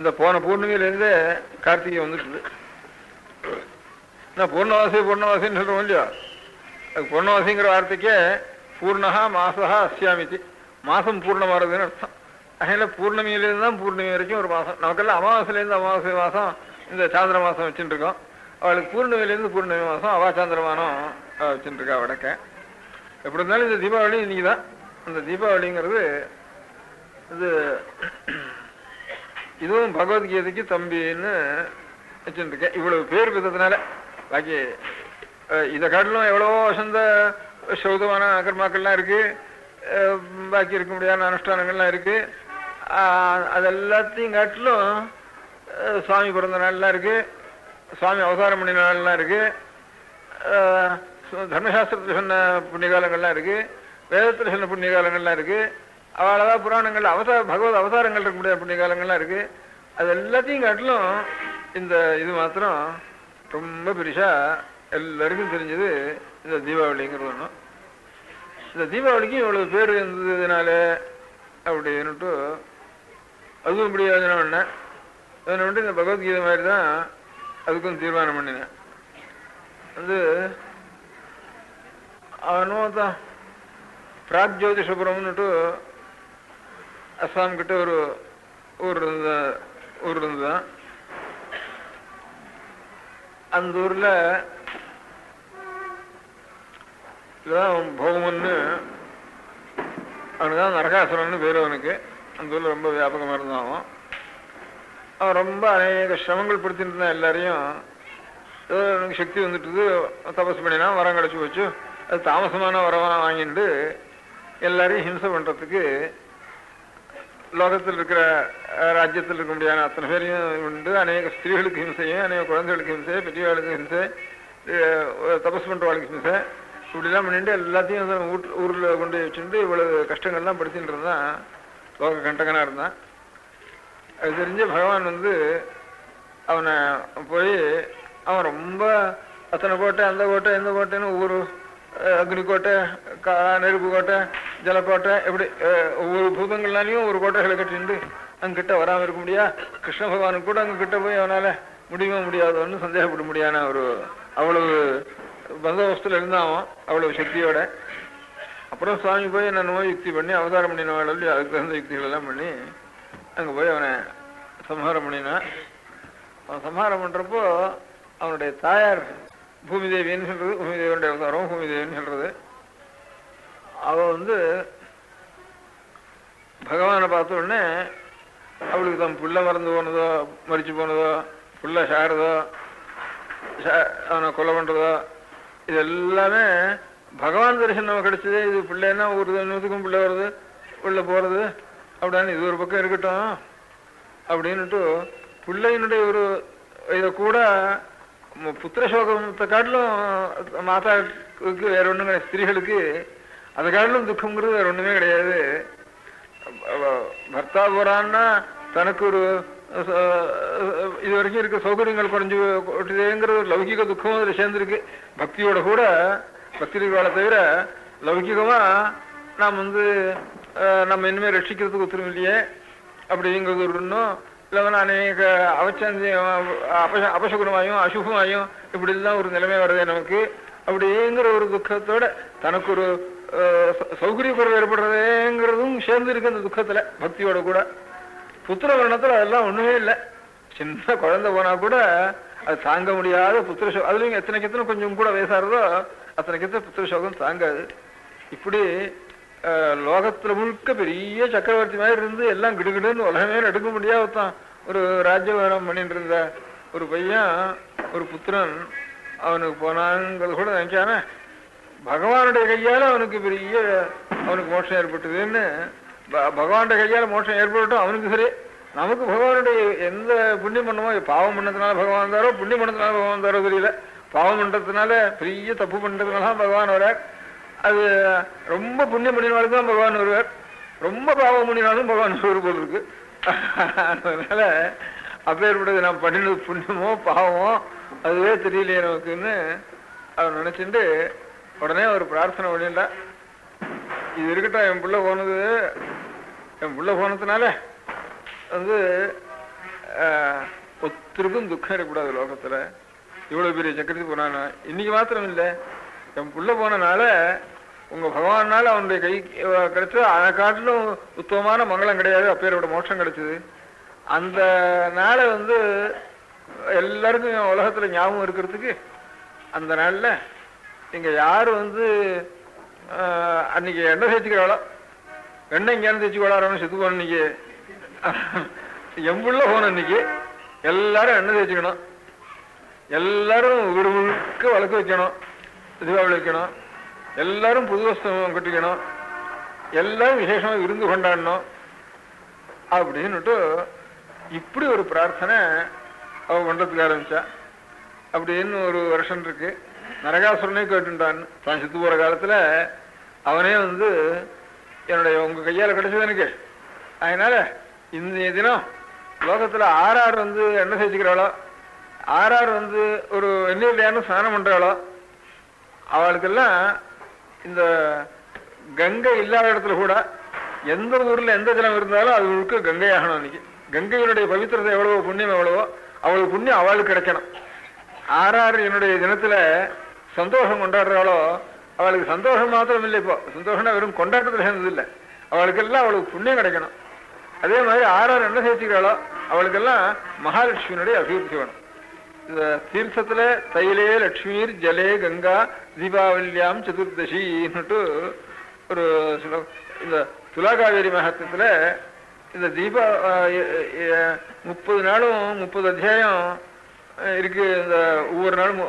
இந்த போன பூர்ணிமையிலேருந்தே கார்த்திகை வந்துட்டுது. நான் பூர்ணவாசி பூர்ணவாசின்னு சொல்றோம் இல்லையா? அது பூர்ணவாசிங்கிற வார்த்தைக்கே பூர்ணகா மாசகா அஸ்யாமிதி. மாதம் பூர்ணமாறதுன்னு அர்த்தம். அதனால பூர்ணமியிலேருந்து தான் பூர்ணமி வரைக்கும் ஒரு மாதம் நமக்கெல்லாம் அமாவாசையிலேருந்து அமாவாசை மாதம் இந்த சாந்திர மாதம் வச்சுட்டு இருக்கோம் அவளுக்கு பூர்ணமியிலேருந்து பூர்ணமி மாதம் அவா சாந்திரமானம் வச்சுட்டு இருக்கா வடக்க. எப்படி இருந்தாலும் இந்த தீபாவளி இன்னைக்கு தான் அந்த தீபாவளிங்கிறது இது இதுவும் பகவத்கீதைக்கு தம்பின்னு வச்சுட்டு இவ்வளவு பேர் இருக்கிறதுனால பாக்கி இதை காட்டிலும் எவ்வளவோ வசந்த சௌதமான கர்மாக்கள்லாம் இருக்கு. பாக்கி இருக்க முடியாத அனுஷ்டானங்கள்லாம் இருக்கு. அது எல்லாத்தையும் காட்டிலும் சுவாமி பிறந்த நாள்லாம் இருக்கு. சுவாமி அவதாரம் பண்ணின நாள்லாம் இருக்கு. தர்மசாஸ்திரத்தில் சொன்ன புண்ணியகாலங்கள்லாம் இருக்கு. வேதத்தில் சொன்ன புண்ணியகாலங்கள்லாம் இருக்குது அவ்வளவா புராணங்கள் அவதார பகவத் அவதாரங்கள் இருக்க புண்ணிய காலங்கள்லாம் இருக்குது அது எல்லாத்தையும் காட்டிலும் இந்த இது மாத்திரம் ரொம்ப பெருசாக எல்லாருக்கும் தெரிஞ்சது இந்த தீபாவளிங்கிறது ஒன்றும் இந்த தீபாவளிக்கும் இவ்வளோ பேர் இருந்ததுனால அப்படின்னுட்டு அதுவும் இப்படி யோஜனை பண்ணேன் யோஜனை பண்ணிட்டு இந்த பகவத்கீதை மாதிரி தான் அதுக்கும் தீர்மானம் பண்ணினேன். வந்து அவனும் தான் பிராக் ஜோதிஷபுரம்னுட்டு அஸ்ஸாம் கிட்ட ஒரு ஊர் இருந்த ஊர் இருந்ததான் அந்த ஊரில் இதுதான் போகும்னு அவனுக்கு தான் நரகாசுரன்னு பேர் அவனுக்கு. அந்த ஊரில் ரொம்ப வியாபகமாக இருந்தான் அவன். அவன் ரொம்ப அநேக சிரமங்கள் படுத்திட்டு இருந்தான் எல்லாரையும். ஏதோ எனக்கு சக்தி வந்துட்டுது. தபஸ் பண்ணினா வரம் கிடச்சி போச்சு. அது தாமசமான வரவனா வாங்கிட்டு எல்லாரையும் ஹிம்சை பண்ணுறதுக்கு லோகத்தில் இருக்கிற ராஜ்யத்தில் இருக்க முடியாத அத்தனை பேரையும் உண்டு அநேக ஸ்திரீகளுக்கு ஹிம்சையும் அநேக குழந்தைகளுக்கு ஹிம்சை பெரியவாளுக்கு ஹிம்சை தபஸ் பண்றவாளுக்கு ஹிம்சை இப்படிலாம் பண்ணிட்டு எல்லாத்தையும் வந்து வீட்டு ஊரில் கொண்டு போய் வச்சுட்டு இவ்வளவு கஷ்டங்கள்லாம் படுத்திட்டு இருந்தான் லோக கண்டகனாக இருந்தான் அது தெரிஞ்ச பகவான் வந்து அவனை போய் அவன் ரொம்ப அத்தனை கோட்டை அந்த கோட்டை இந்த கோட்டைன்னு ஊர் அக்னி கோட்டை கா நெருப்பு கோட்டை ஜலக்கோட்டை எப்படி ஒவ்வொரு பூதங்கள்னாலையும் ஒரு கோட்டைகளை கட்டிண்டு அங்கிட்ட வராமல் இருக்க முடியா? கிருஷ்ண பகவானுக்கு கூட அங்கே கிட்ட போய் அவனால் முடியுமா முடியாதோன்னு சந்தேகப்பட முடியான ஒரு அவ்வளவு பந்தோபஸ்தில் இருந்தான் அவ்வளவு சக்தியோட. அப்புறம் சுவாமி போய் என்னென்னமோ யுக்தி பண்ணி அவதாரம் பண்ணினவாள் அதுக்கு தகுந்த யுக்திகள் எல்லாம் பண்ணி அங்கே போய் அவனை சம்ஹாரம் பண்ணினான். அவன் சம்ஹாரம் பண்ணுறப்போ அவனுடைய தாயார் பூமி தேவின்னு சொல்றது பூமி தேவனுடைய அவதாரம் பூமி தேவின்னு சொல்றது. அவ வந்து பகவானை பார்த்த உடனே அவளுக்கு தன் புள்ள மறந்து போனதோ மறிச்சு போனதோ புள்ள சாரதோ அவனை கொலை பண்றதோ இது எல்லாமே பகவான் தரிசனம் நமக்கு கிடைச்சது. இது பிள்ளைன்னா ஒரு நூற்றுக்கும் பிள்ளை வருது உள்ள போறது. அப்படின்னு இது ஒரு பக்கம் இருக்கட்டும் அப்படின்னுட்டு பிள்ளையினுடைய ஒரு இதை கூட புத்திர சோகத்தை காட்டிலும் மாதாவுக்கு வேற ஒண்ணும் ஸ்திரீகளுக்கு அந்த காட்டிலும் துக்கம்ங்கிறது வேற ஒண்ணுமே கிடையாது. பர்த்தா போறான்னா தனக்கு ஒரு இது வரைக்கும் இருக்க சௌகரியங்கள் குறைஞ்சு போட்டுதேங்கிற ஒரு லௌகிக துக்கமும் அதில் சேர்ந்துருக்கு. பக்தியோட கூட பக்தி இருக்காளை தவிர லௌகிகமாக நாம் வந்து நம்ம இனிமேல் ரட்சிக்கிறதுக்கு ஒத்துரும் இல்லையே? அப்படிங்கிறது ஒரு இன்னும் இல்லைன்னா அநேக அவச்சந்தியம் அபச அபசகுணமாயும் அசுபமாயும் இப்படி ஒரு நிலைமை வருதே நமக்கு. அப்படிங்கிற ஒரு துக்கத்தோட தனக்கு ஒரு அஹ், சௌகரிய குறைவு ஏற்படுறதேங்கிறதும் சேர்ந்து இருக்கு அந்த துக்கத்துல பக்தியோட கூட. புத்திர வர்ணத்துல அதெல்லாம் ஒண்ணுமே இல்லை. சின்ன குழந்தை போனா கூட அது தாங்க முடியாத புத்திர சோகம். அதுலயும் எத்தனைக்கு எத்தனை கொஞ்சம் கூட வயசாகிறதோ அத்தனைக்கு எத்தனை புத்திர சோகம் தாங்காது. இப்படி லோகத்துல முழுக்க பெரிய சக்கரவர்த்தி மாதிரி இருந்து எல்லாம் கிடுகிடுன்னு உலகமே நடுக்க முடியாதான் ஒரு ராஜ்யவரம் பண்ணிட்டு இருந்த. ஒரு பையன் ஒரு புத்திரன் அவனுக்கு போனாங்கிறது கூட நினைச்சானே பகவானுடைய கையால் அவனுக்கு பெரிய அவனுக்கு மோஷம் ஏற்பட்டதுன்னு ப- பகவானுடைய கையால் மோஷம் ஏற்பட்டும் அவனுக்கு சரி. நமக்கு பகவானுடைய எந்த புண்ணியம் பண்ணமோ பாவம் பண்ணதுனால பகவான் தாரோ புண்ணியம் பண்ணதுனால பகவான் தாரோ தெரியல. பாவம் பண்ணுறதுனால பெரிய தப்பு பண்ணுறதுனால தான் பகவான் வரார் அது ரொம்ப புண்ணியம் பண்ணினாலும் தான் பகவான் வருவார். ரொம்ப பாவம் பண்ணினாலும் பகவான் ஒரு போல் இருக்கு. அதனால அப்பேற்பட்டது நான் பண்ணினது புண்ணியமோ பாவமோ அதுவே தெரியலையே நமக்குன்னு அவன் நினச்சிட்டு உடனே ஒரு பிரார்த்தனை பண்ணிட்டா இது இருக்கட்டும் என் பிள்ளை போனது என் பிள்ளை போனதுனால வந்து ஒத்தருக்கும் துக்கம் இருக்கக்கூடாது லோகத்தில். இவ்வளோ பெரிய சக்கரத்தி போனானா இன்னைக்கு மாத்திரம் இல்லை. என் பிள்ளை போனனால உங்கள் பகவானால் அவனுடைய கை கிடைச்சது அதை காட்டிலும் உத்தமமான மங்களம் கிடையாது. அப்பேரோட மோட்சம் கிடைச்சது. அந்த நாளை வந்து எல்லாருக்கும் உலகத்தில் ஞாபகம் இருக்கிறதுக்கு அந்த நாளில் இங்கே யார் வந்து அன்னைக்கு எண்ணெய் தேய்ச்சிக்கிறாளோ? எண்ணெய் இங்கேருந்து தேய்ச்சி கொள்ளாரன்னு செத்து போன இன்னைக்கு எம்புள்ள போன இன்னைக்கு எல்லாரும் எண்ணெய் தேய்ச்சிக்கணும். எல்லாரும் வீடு முழுக்க வழக்கு வைக்கணும். தீபாவளி வைக்கணும். எல்லாரும் புது வஸ்தம் கட்டிக்கணும். எல்லாரும் விசேஷமாக விருந்து கொண்டாடணும். அப்படின்னுட்டு இப்படி ஒரு பிரார்த்தனை அவ மண்டலத்துக்கு ஆரம்பித்தா அப்படின்னு ஒரு வருஷம் இருக்குது நரகாசுரனே கேட்டுட்டான். தான் செத்து போகிற காலத்தில் அவனே வந்து என்னுடைய உங்கள் கையால் கிடைச்சது எனக்கு. அதனால் இந்த தினம் லோகத்தில் ஆறார் வந்து எண்ணெய் தேய்ச்சிக்கிறாளோ ஆறார் வந்து ஒரு எண்ணெயிலையான ஸ்நானம் பண்ணுறாளோ அவளுக்கெல்லாம் இந்த கங்கை இல்லாத இடத்துல கூட எந்த ஊரில் எந்த ஜலம் இருந்தாலும் அது முழுக்க கங்கை ஆகணும் அன்னைக்கு. கங்கையினுடைய பவித்திரத்தை எவ்வளவோ புண்ணியம் எவ்வளவோ அவளுக்கு புண்ணியம் அவளுக்கு கிடைக்கணும். ஆறாறு என்னுடைய தினத்தில் சந்தோஷம் கொண்டாடுறாளோ அவளுக்கு சந்தோஷம் மாத்திரம் இல்லை இப்போ. சந்தோஷம்னா வெறும் கொண்டாட்டத்தில் சேர்ந்ததில்லை அவளுக்கெல்லாம் அவளுக்கு புண்ணியம் கிடைக்கணும். அதே மாதிரி ஆறாறு என்ன சேர்த்துக்கிறாளோ அவளுக்கெல்லாம் மகாலட்சுமியினுடைய அபிவிருத்தி வேணும். இந்த தீர்த்தத்துல தைலே லட்சுமீர் ஜலே கங்கா தீபாவளியாம் சதுர்தசின்னுட்டு ஒரு ஸ்லோ- இந்த துலாகாவேரி மகத்தத்தில் இந்த தீபா முப்பது நாளும் முப்பது அத்தியாயம் இருக்கு. இந்த ஒவ்வொரு நாளும்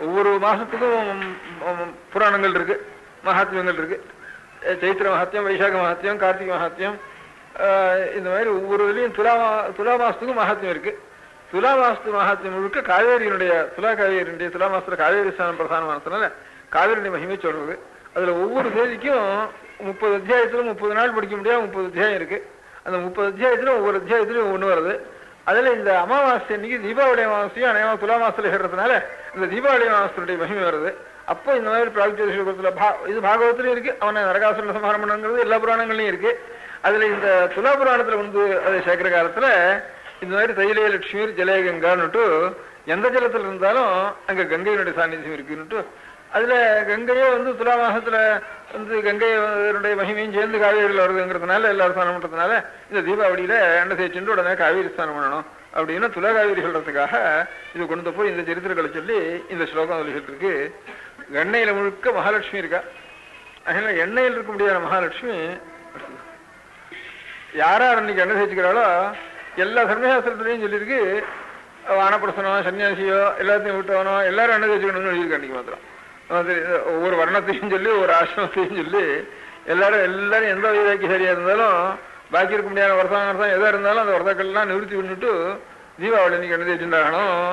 ஒவ்வொரு மாசத்துக்கும் புராணங்கள் இருக்கு மகாத்மியங்கள் இருக்கு. சைத்திர மகாத்தியம் வைசாக மகாத்தியம் கார்த்திகை மகாத்தியம் இந்த மாதிரி ஒவ்வொரு இதுலையும் துலா மா- துலா மாசத்துக்கும் மகாத்மியம் இருக்கு. துலா மாசத்து மகாத்மியம் முழுக்க காவேரியினுடைய துலா காவேரியினுடைய துலா மாசத்துல காவேரி ஸ்தானம் பிரதானமானதுனால காவேரியுடைய மகிமை சொல்றது. அதுல ஒவ்வொரு தேதிக்கும் முப்பது அத்தியாயத்துல முப்பது நாள் படிக்க முடியாது முப்பது அத்தியாயம் இருக்கு. அந்த முப்பது அத்தியாயத்துல ஒவ்வொரு அத்தியாயத்துலயும் ஒண்ணு வருது. அதில் இந்த அமாவாசை அன்னைக்கு தீபாவளி அமாவாசையும் அநேகமாக துலா மாசத்தில் சேர்றதுனால இந்த தீபாவளி அமாவாசனுடைய மகிமை வருது. அப்போ இந்த மாதிரி பிராக்ஜோதிஷத்துல பா இது பாகவத்திலையும் இருக்குது அவனை நரகாசுரன் சம்ஹாரம் பண்ணுங்கிறது எல்லா புராணங்கள்லையும் இருக்குது அதில் இந்த துலா புராணத்தில் வந்து அதை சேர்க்கிற காலத்தில் இந்த மாதிரி தைலே லட்சுமி ஜலே கங்கான்னுட்டு எந்த ஜலத்தில் இருந்தாலும் அங்கே கங்கையினுடைய சாநித்தியம் இருக்குன்னுட்டு அதுல கங்கையே வந்து துலா மாசத்துல வந்து கங்கையினுடைய மகிமையும் சேர்ந்து காவேரியில் வருதுங்கிறதுனால எல்லாரும் ஸ்நானம் பண்றதுனால இந்த தீபாவளியில எண்ணெய் தேய்ச்சிட்டு உடனே காவேரி ஸ்நானம் பண்ணணும் அப்படின்னு துலா காவேரி சொல்றதுக்காக இது கொண்டு போய் இந்த சரித்திரங்களை சொல்லி இந்த ஸ்லோகம் சொல்லிட்டு இருக்கு முழுக்க மகாலட்சுமி இருக்கா? அதனால எண்ணெயில் இருக்க முடியாத மகாலட்சுமி யாரார் அன்னைக்கு எண்ணெய் தேய்ச்சிக்கிறாளோ எல்லா சர்மசாஸ்திரத்திலையும் சொல்லியிருக்கு. வானப்பிரசனோ சன்னியாசியோ எல்லாத்தையும் விட்டவனோ எல்லாரும் எண்ணெய் தேய்ச்சிக்கணும்னு சொல்லியிருக்கு அன்னைக்கு மாத்திரம். ஒவ்வொரு வர்ணத்தையும் சொல்லி ஒரு ஆசிரமத்தையும் சொல்லி எல்லாரும் எல்லாரும் எந்த வயதாக்கி சரியா இருந்தாலும் பாக்கி இருக்க முடியாத வருஷம் வருஷம் எதா இருந்தாலும் அந்த வருஷக்கள்லாம் நிவர்த்தி பண்ணிட்டு தீபாவளி அன்னைக்கு என்ன தேய்ச்சுட்டாகணும்